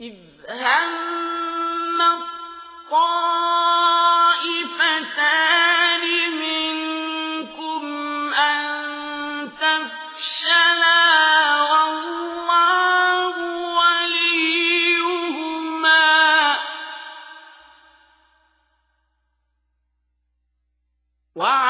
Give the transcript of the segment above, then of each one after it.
إذ هم الطائفتان منكم أن تفشلا والله وليهما وعلى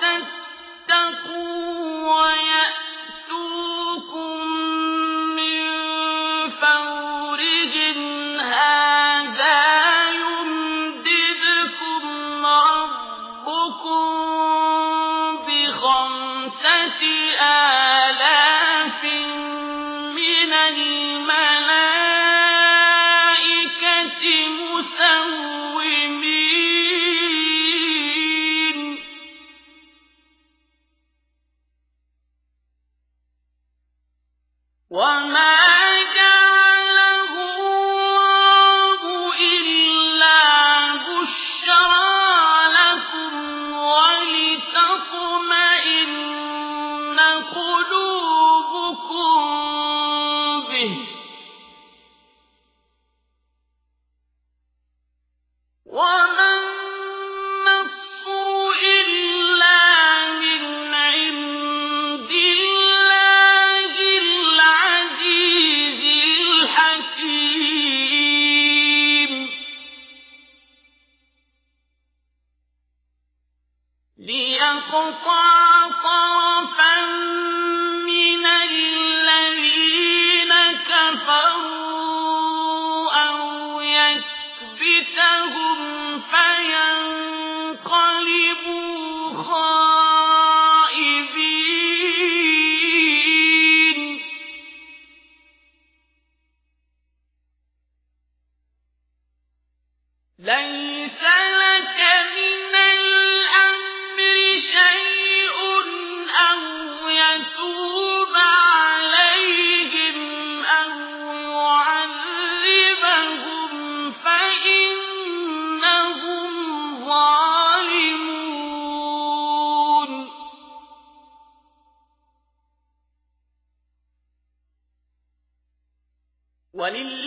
تصبروا وما ليقطع طرفا من الذين كفروا أو فينقلبوا خائبين. ليس لك من ولله